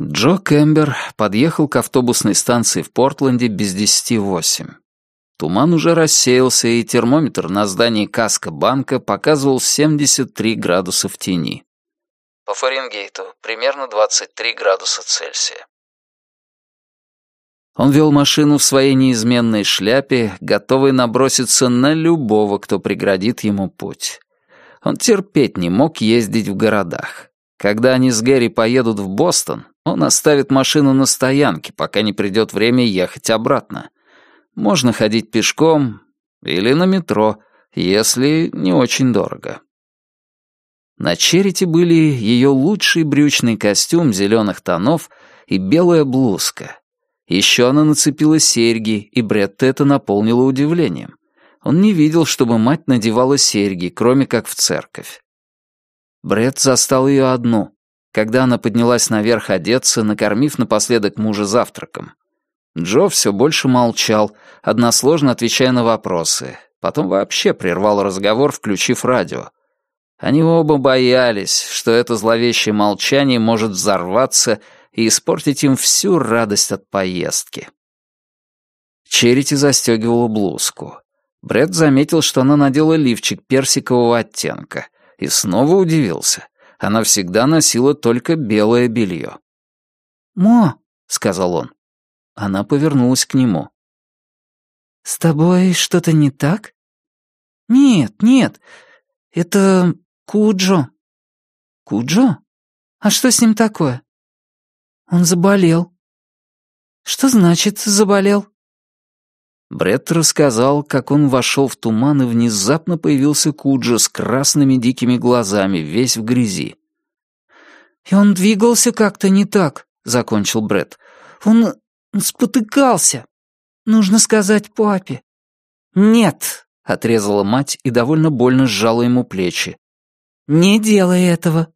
Джо Кэмбер подъехал к автобусной станции в Портленде без десяти восемь. Туман уже рассеялся, и термометр на здании Каска банка показывал 73 градуса в тени. По Фаренгейту примерно 23 градуса Цельсия. Он вел машину в своей неизменной шляпе, готовый наброситься на любого, кто преградит ему путь. Он терпеть не мог ездить в городах. Когда они с Гэри поедут в Бостон, он оставит машину на стоянке, пока не придет время ехать обратно. Можно ходить пешком или на метро, если не очень дорого. На Черити были ее лучший брючный костюм зеленых тонов и белая блузка. Еще она нацепила серьги, и Бретта это наполнило удивлением. Он не видел, чтобы мать надевала серьги, кроме как в церковь. Бред застал ее одну когда она поднялась наверх одеться, накормив напоследок мужа завтраком. Джо все больше молчал, односложно отвечая на вопросы. Потом вообще прервал разговор, включив радио. Они оба боялись, что это зловещее молчание может взорваться и испортить им всю радость от поездки. Черити застегивала блузку. Брэд заметил, что она надела лифчик персикового оттенка, и снова удивился она всегда носила только белое белье. «Мо», — сказал он. Она повернулась к нему. «С тобой что-то не так?» «Нет, нет, это Куджо». «Куджо? А что с ним такое?» «Он заболел». «Что значит «заболел»?» Бред рассказал, как он вошел в туман, и внезапно появился Куджа с красными дикими глазами, весь в грязи. «И он двигался как-то не так», — закончил Бред. «Он спотыкался. Нужно сказать папе». «Нет», — отрезала мать и довольно больно сжала ему плечи. «Не делай этого».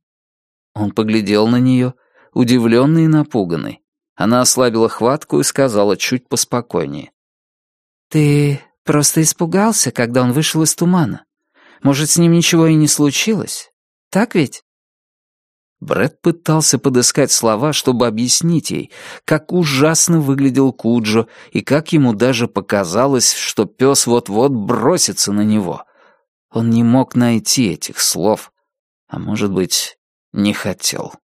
Он поглядел на нее, удивленный и напуганный. Она ослабила хватку и сказала чуть поспокойнее. «Ты просто испугался, когда он вышел из тумана. Может, с ним ничего и не случилось? Так ведь?» Брэд пытался подыскать слова, чтобы объяснить ей, как ужасно выглядел Куджо и как ему даже показалось, что пес вот-вот бросится на него. Он не мог найти этих слов, а, может быть, не хотел.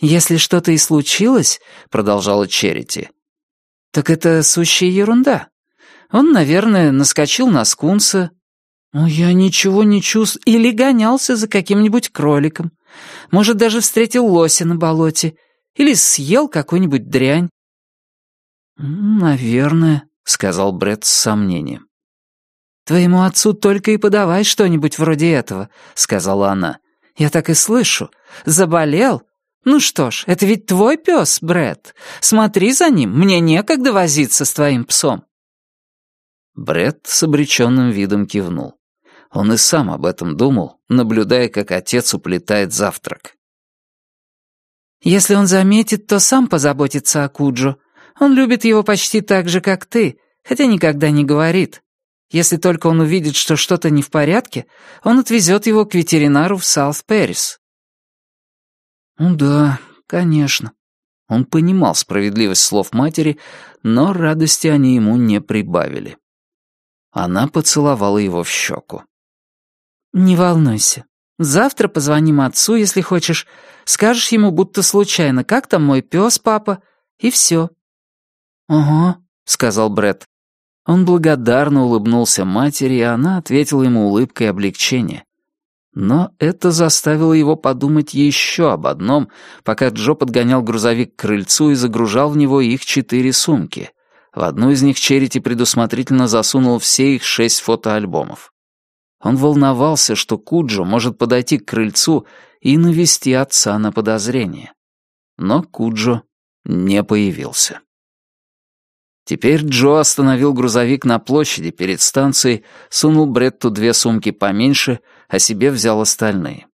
«Если что-то и случилось», — продолжала Черити, так это сущая ерунда. Он, наверное, наскочил на скунса. Ну, я ничего не чувствую. Или гонялся за каким-нибудь кроликом. Может, даже встретил лося на болоте. Или съел какую-нибудь дрянь. «Наверное», — сказал Бред с сомнением. «Твоему отцу только и подавай что-нибудь вроде этого», — сказала она. «Я так и слышу. Заболел, «Ну что ж, это ведь твой пес, Бред. Смотри за ним, мне некогда возиться с твоим псом». Бред с обреченным видом кивнул. Он и сам об этом думал, наблюдая, как отец уплетает завтрак. «Если он заметит, то сам позаботится о Куджо. Он любит его почти так же, как ты, хотя никогда не говорит. Если только он увидит, что что-то не в порядке, он отвезет его к ветеринару в Саут-Пэрис. «Ну да, конечно». Он понимал справедливость слов матери, но радости они ему не прибавили. Она поцеловала его в щеку. «Не волнуйся. Завтра позвоним отцу, если хочешь. Скажешь ему, будто случайно, как там мой пес, папа, и все». «Ага», — сказал Бред. Он благодарно улыбнулся матери, и она ответила ему улыбкой облегчения. Но это заставило его подумать еще об одном, пока Джо подгонял грузовик к крыльцу и загружал в него их четыре сумки. В одну из них Черити предусмотрительно засунул все их шесть фотоальбомов. Он волновался, что Куджо может подойти к крыльцу и навести отца на подозрение. Но Куджо не появился. Теперь Джо остановил грузовик на площади перед станцией, сунул Бретту две сумки поменьше, а себе взял остальные.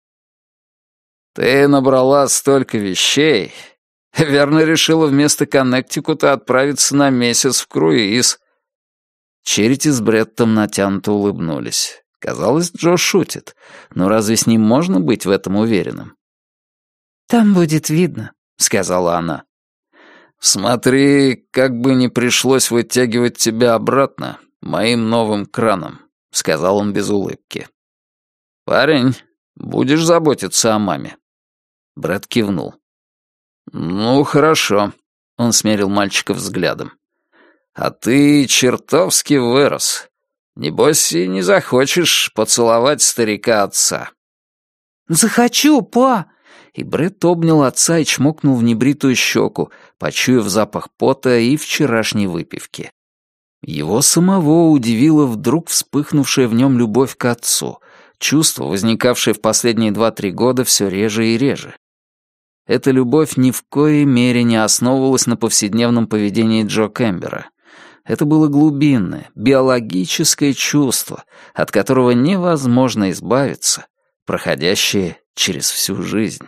«Ты набрала столько вещей. Верно решила вместо Коннектикута отправиться на месяц в круиз». Черити с Бреттом натянуто улыбнулись. Казалось, Джо шутит, но разве с ним можно быть в этом уверенным? «Там будет видно», — сказала она. «Смотри, как бы не пришлось вытягивать тебя обратно моим новым краном», — сказал он без улыбки. «Парень, будешь заботиться о маме?» Брэд кивнул. «Ну, хорошо», — он смерил мальчика взглядом. «А ты чертовски вырос. Небось, и не захочешь поцеловать старика отца». «Захочу, па!» И Брэд обнял отца и чмокнул в небритую щеку, почуяв запах пота и вчерашней выпивки. Его самого удивила вдруг вспыхнувшая в нем любовь к отцу, чувство, возникавшее в последние два-три года все реже и реже. Эта любовь ни в коей мере не основывалась на повседневном поведении Джо Кэмбера. Это было глубинное, биологическое чувство, от которого невозможно избавиться, проходящее через всю жизнь.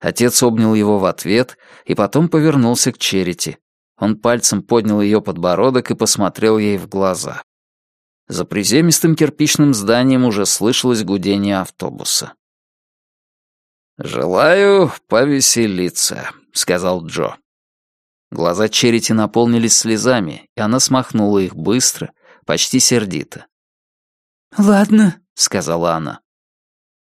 Отец обнял его в ответ и потом повернулся к Черити. Он пальцем поднял ее подбородок и посмотрел ей в глаза. За приземистым кирпичным зданием уже слышалось гудение автобуса. «Желаю повеселиться», — сказал Джо. Глаза Черити наполнились слезами, и она смахнула их быстро, почти сердито. «Ладно», — сказала она.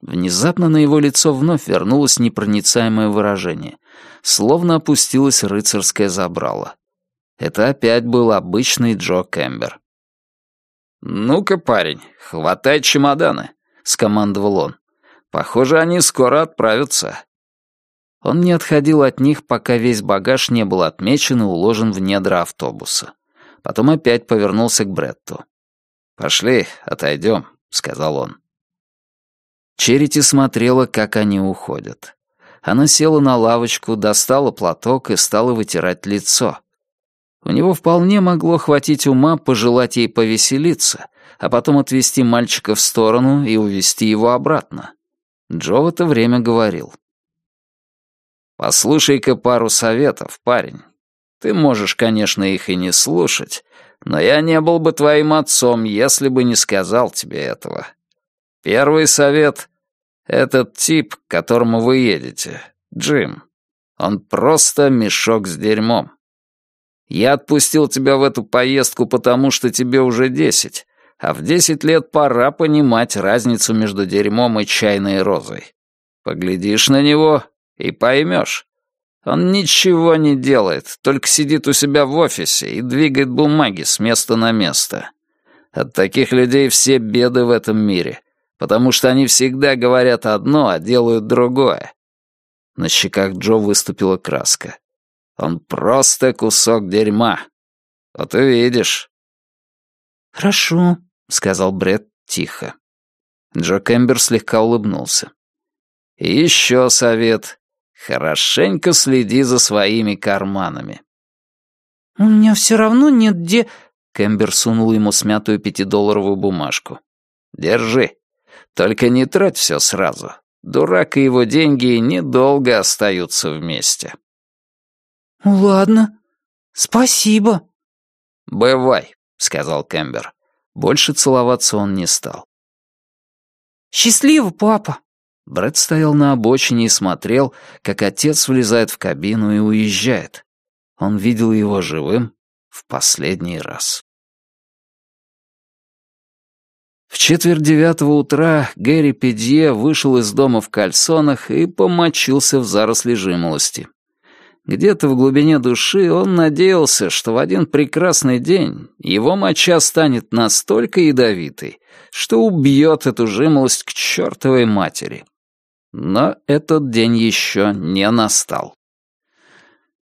Внезапно на его лицо вновь вернулось непроницаемое выражение, словно опустилось рыцарское забрало. Это опять был обычный Джо Кэмбер. «Ну-ка, парень, хватай чемоданы», — скомандовал он. «Похоже, они скоро отправятся». Он не отходил от них, пока весь багаж не был отмечен и уложен в недра автобуса. Потом опять повернулся к Бретту. «Пошли, отойдем», — сказал он. Черити смотрела, как они уходят. Она села на лавочку, достала платок и стала вытирать лицо. У него вполне могло хватить ума пожелать ей повеселиться, а потом отвести мальчика в сторону и увести его обратно. Джо в это время говорил. «Послушай-ка пару советов, парень. Ты можешь, конечно, их и не слушать, но я не был бы твоим отцом, если бы не сказал тебе этого. Первый совет этот тип, к которому вы едете, Джим, он просто мешок с дерьмом. Я отпустил тебя в эту поездку потому, что тебе уже десять, а в десять лет пора понимать разницу между дерьмом и чайной розой. Поглядишь на него и поймешь. Он ничего не делает, только сидит у себя в офисе и двигает бумаги с места на место. От таких людей все беды в этом мире — потому что они всегда говорят одно, а делают другое. На щеках Джо выступила краска. Он просто кусок дерьма. Вот увидишь. «Хорошо», — сказал Бред тихо. Джо Кембер слегка улыбнулся. «И еще совет. Хорошенько следи за своими карманами». «У меня все равно нет де...» Кембер сунул ему смятую пятидолларовую бумажку. «Держи. Только не трать все сразу. Дурак и его деньги недолго остаются вместе. «Ладно. Спасибо». «Бывай», — сказал Кэмбер. Больше целоваться он не стал. «Счастливо, папа!» Брэд стоял на обочине и смотрел, как отец влезает в кабину и уезжает. Он видел его живым в последний раз. В четверть девятого утра Гэри Педье вышел из дома в кальсонах и помочился в заросли жимолости. Где-то в глубине души он надеялся, что в один прекрасный день его моча станет настолько ядовитой, что убьет эту жимолость к чертовой матери. Но этот день еще не настал.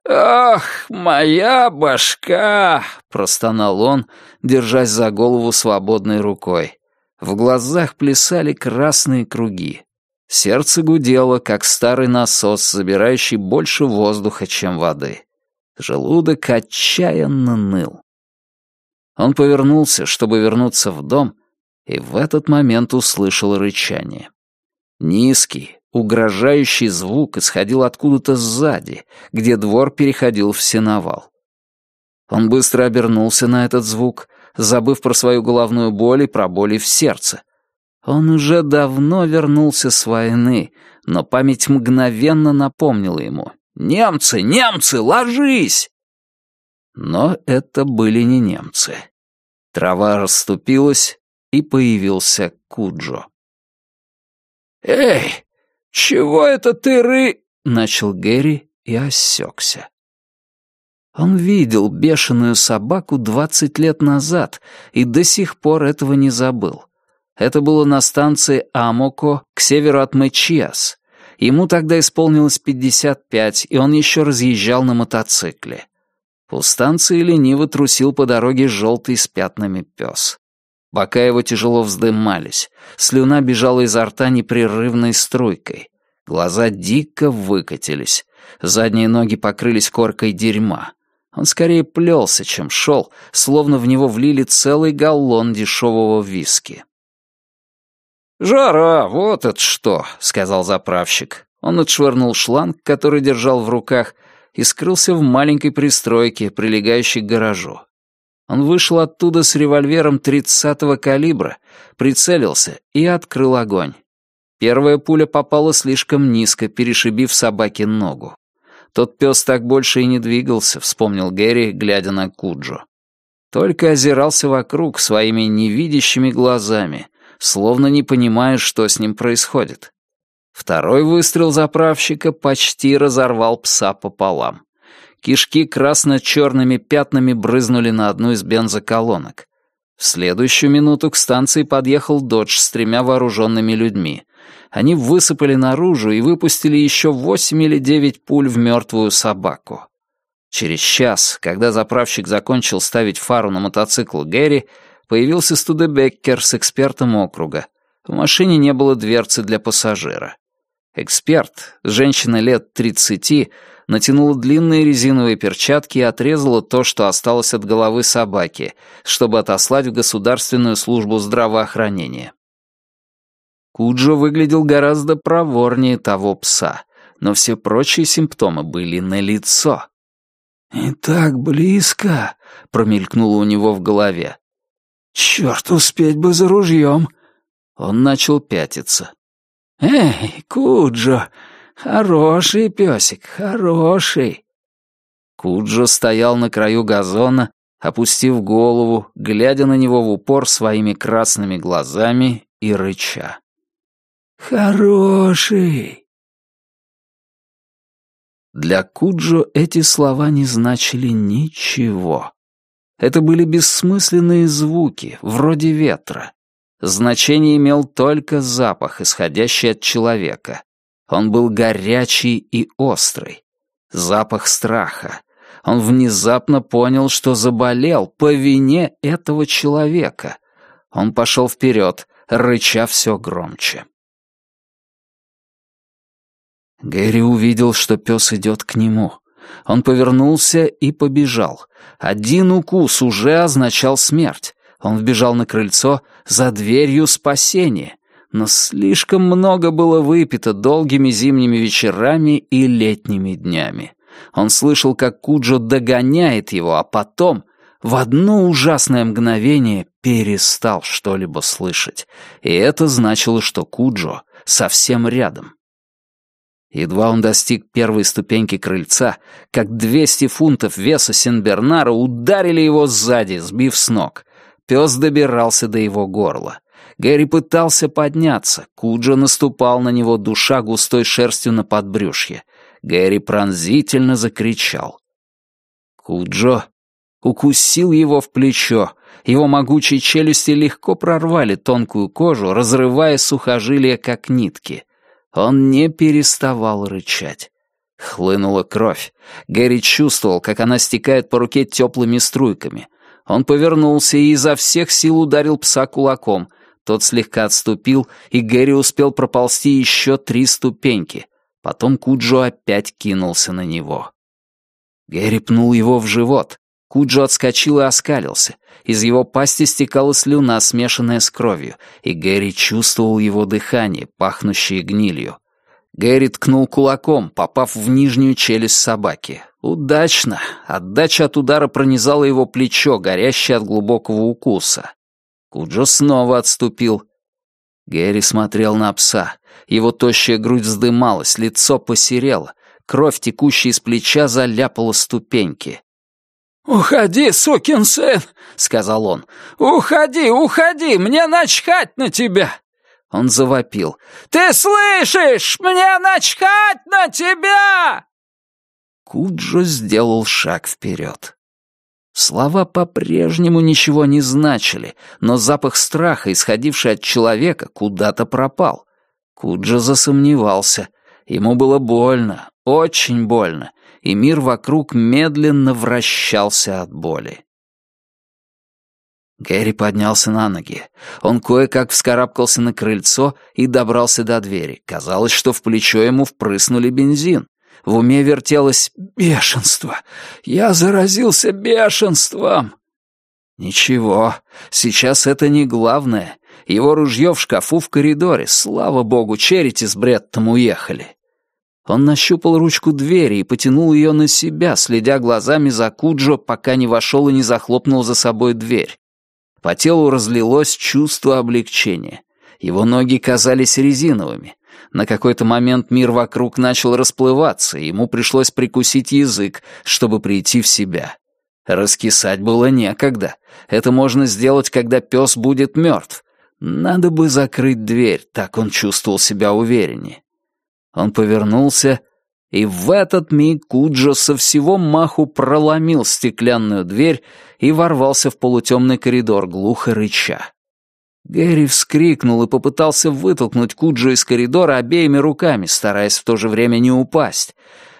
«Ах, моя башка!» — простонал он, держась за голову свободной рукой. В глазах плясали красные круги. Сердце гудело, как старый насос, забирающий больше воздуха, чем воды. Желудок отчаянно ныл. Он повернулся, чтобы вернуться в дом, и в этот момент услышал рычание. Низкий, угрожающий звук исходил откуда-то сзади, где двор переходил в сеновал. Он быстро обернулся на этот звук, забыв про свою головную боль и про боли в сердце. Он уже давно вернулся с войны, но память мгновенно напомнила ему. «Немцы! Немцы! Ложись!» Но это были не немцы. Трава расступилась, и появился Куджо. «Эй, чего это ты ры...» — начал Гэри и осекся. Он видел бешеную собаку двадцать лет назад и до сих пор этого не забыл. Это было на станции Амоко к северу от Мэчиас. Ему тогда исполнилось пятьдесят пять, и он еще разъезжал на мотоцикле. У станции лениво трусил по дороге желтый с пятнами пес. Бока его тяжело вздымались, слюна бежала изо рта непрерывной струйкой. Глаза дико выкатились, задние ноги покрылись коркой дерьма. Он скорее плелся, чем шел, словно в него влили целый галлон дешевого виски. «Жара, вот это что!» — сказал заправщик. Он отшвырнул шланг, который держал в руках, и скрылся в маленькой пристройке, прилегающей к гаражу. Он вышел оттуда с револьвером 30-го калибра, прицелился и открыл огонь. Первая пуля попала слишком низко, перешибив собаке ногу. Тот пес так больше и не двигался, вспомнил Гэри, глядя на Куджо. Только озирался вокруг своими невидящими глазами, словно не понимая, что с ним происходит. Второй выстрел заправщика почти разорвал пса пополам. Кишки красно-черными пятнами брызнули на одну из бензоколонок. В следующую минуту к станции подъехал «Додж» с тремя вооруженными людьми. Они высыпали наружу и выпустили еще восемь или девять пуль в мертвую собаку. Через час, когда заправщик закончил ставить фару на мотоцикл Гэри, появился Студебеккер с экспертом округа. В машине не было дверцы для пассажира. Эксперт, женщина лет тридцати, натянула длинные резиновые перчатки и отрезала то, что осталось от головы собаки, чтобы отослать в Государственную службу здравоохранения. Куджо выглядел гораздо проворнее того пса, но все прочие симптомы были налицо. «И так близко», — промелькнуло у него в голове. «Черт, успеть бы за ружьем!» Он начал пятиться. «Эй, Куджо, хороший песик, хороший!» Куджо стоял на краю газона, опустив голову, глядя на него в упор своими красными глазами и рыча. «Хороший!» Для Куджо эти слова не значили ничего. Это были бессмысленные звуки, вроде ветра. Значение имел только запах, исходящий от человека. Он был горячий и острый. Запах страха. Он внезапно понял, что заболел по вине этого человека. Он пошел вперед, рыча все громче. Гэри увидел, что пес идет к нему. Он повернулся и побежал. Один укус уже означал смерть. Он вбежал на крыльцо за дверью спасения, но слишком много было выпито долгими зимними вечерами и летними днями. Он слышал, как Куджо догоняет его, а потом, в одно ужасное мгновение, перестал что-либо слышать. И это значило, что Куджо совсем рядом. Едва он достиг первой ступеньки крыльца, как 200 фунтов веса Сенбернара ударили его сзади, сбив с ног. Пес добирался до его горла. Гэри пытался подняться, Куджо наступал на него, душа густой шерстью на подбрюшье. Гэри пронзительно закричал. Куджо укусил его в плечо. Его могучие челюсти легко прорвали тонкую кожу, разрывая сухожилия, как нитки. Он не переставал рычать. Хлынула кровь. Гэри чувствовал, как она стекает по руке теплыми струйками. Он повернулся и изо всех сил ударил пса кулаком. Тот слегка отступил, и Гэри успел проползти еще три ступеньки. Потом Куджо опять кинулся на него. Гэри пнул его в живот. Куджо отскочил и оскалился. Из его пасти стекала слюна, смешанная с кровью, и Гэри чувствовал его дыхание, пахнущее гнилью. Гэри ткнул кулаком, попав в нижнюю челюсть собаки. Удачно. Отдача от удара пронизала его плечо, горящее от глубокого укуса. Куджо снова отступил. Гэри смотрел на пса. Его тощая грудь вздымалась, лицо посерело. Кровь, текущая из плеча, заляпала ступеньки. «Уходи, сукин сын!» — сказал он. «Уходи, уходи! Мне начхать на тебя!» Он завопил. «Ты слышишь? Мне начхать на тебя!» Куджо сделал шаг вперед. Слова по-прежнему ничего не значили, но запах страха, исходивший от человека, куда-то пропал. Куджо засомневался. Ему было больно, очень больно, и мир вокруг медленно вращался от боли. Гэри поднялся на ноги. Он кое-как вскарабкался на крыльцо и добрался до двери. Казалось, что в плечо ему впрыснули бензин. В уме вертелось «бешенство! Я заразился бешенством!» Ничего, сейчас это не главное. Его ружье в шкафу в коридоре. Слава богу, Черити с Бреттом уехали. Он нащупал ручку двери и потянул ее на себя, следя глазами за Куджо, пока не вошел и не захлопнул за собой дверь. По телу разлилось чувство облегчения. Его ноги казались резиновыми. На какой-то момент мир вокруг начал расплываться, и ему пришлось прикусить язык, чтобы прийти в себя. Раскисать было некогда. Это можно сделать, когда пес будет мертв. Надо бы закрыть дверь, так он чувствовал себя увереннее. Он повернулся и в этот миг Куджо со всего маху проломил стеклянную дверь и ворвался в полутемный коридор, глухо рыча. Гэри вскрикнул и попытался вытолкнуть Куджо из коридора обеими руками, стараясь в то же время не упасть.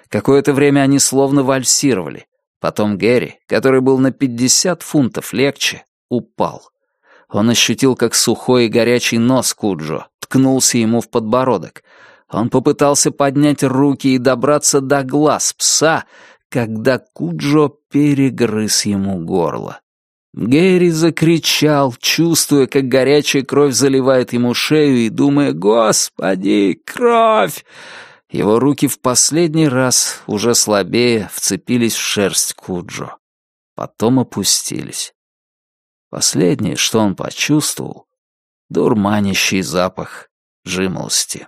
Какое-то время они словно вальсировали. Потом Гэри, который был на пятьдесят фунтов легче, упал. Он ощутил, как сухой и горячий нос Куджо ткнулся ему в подбородок — он попытался поднять руки и добраться до глаз пса, когда Куджо перегрыз ему горло. Гэри закричал, чувствуя, как горячая кровь заливает ему шею и думая «Господи, кровь!» Его руки в последний раз, уже слабее, вцепились в шерсть Куджо. Потом опустились. Последнее, что он почувствовал — дурманящий запах жимолости.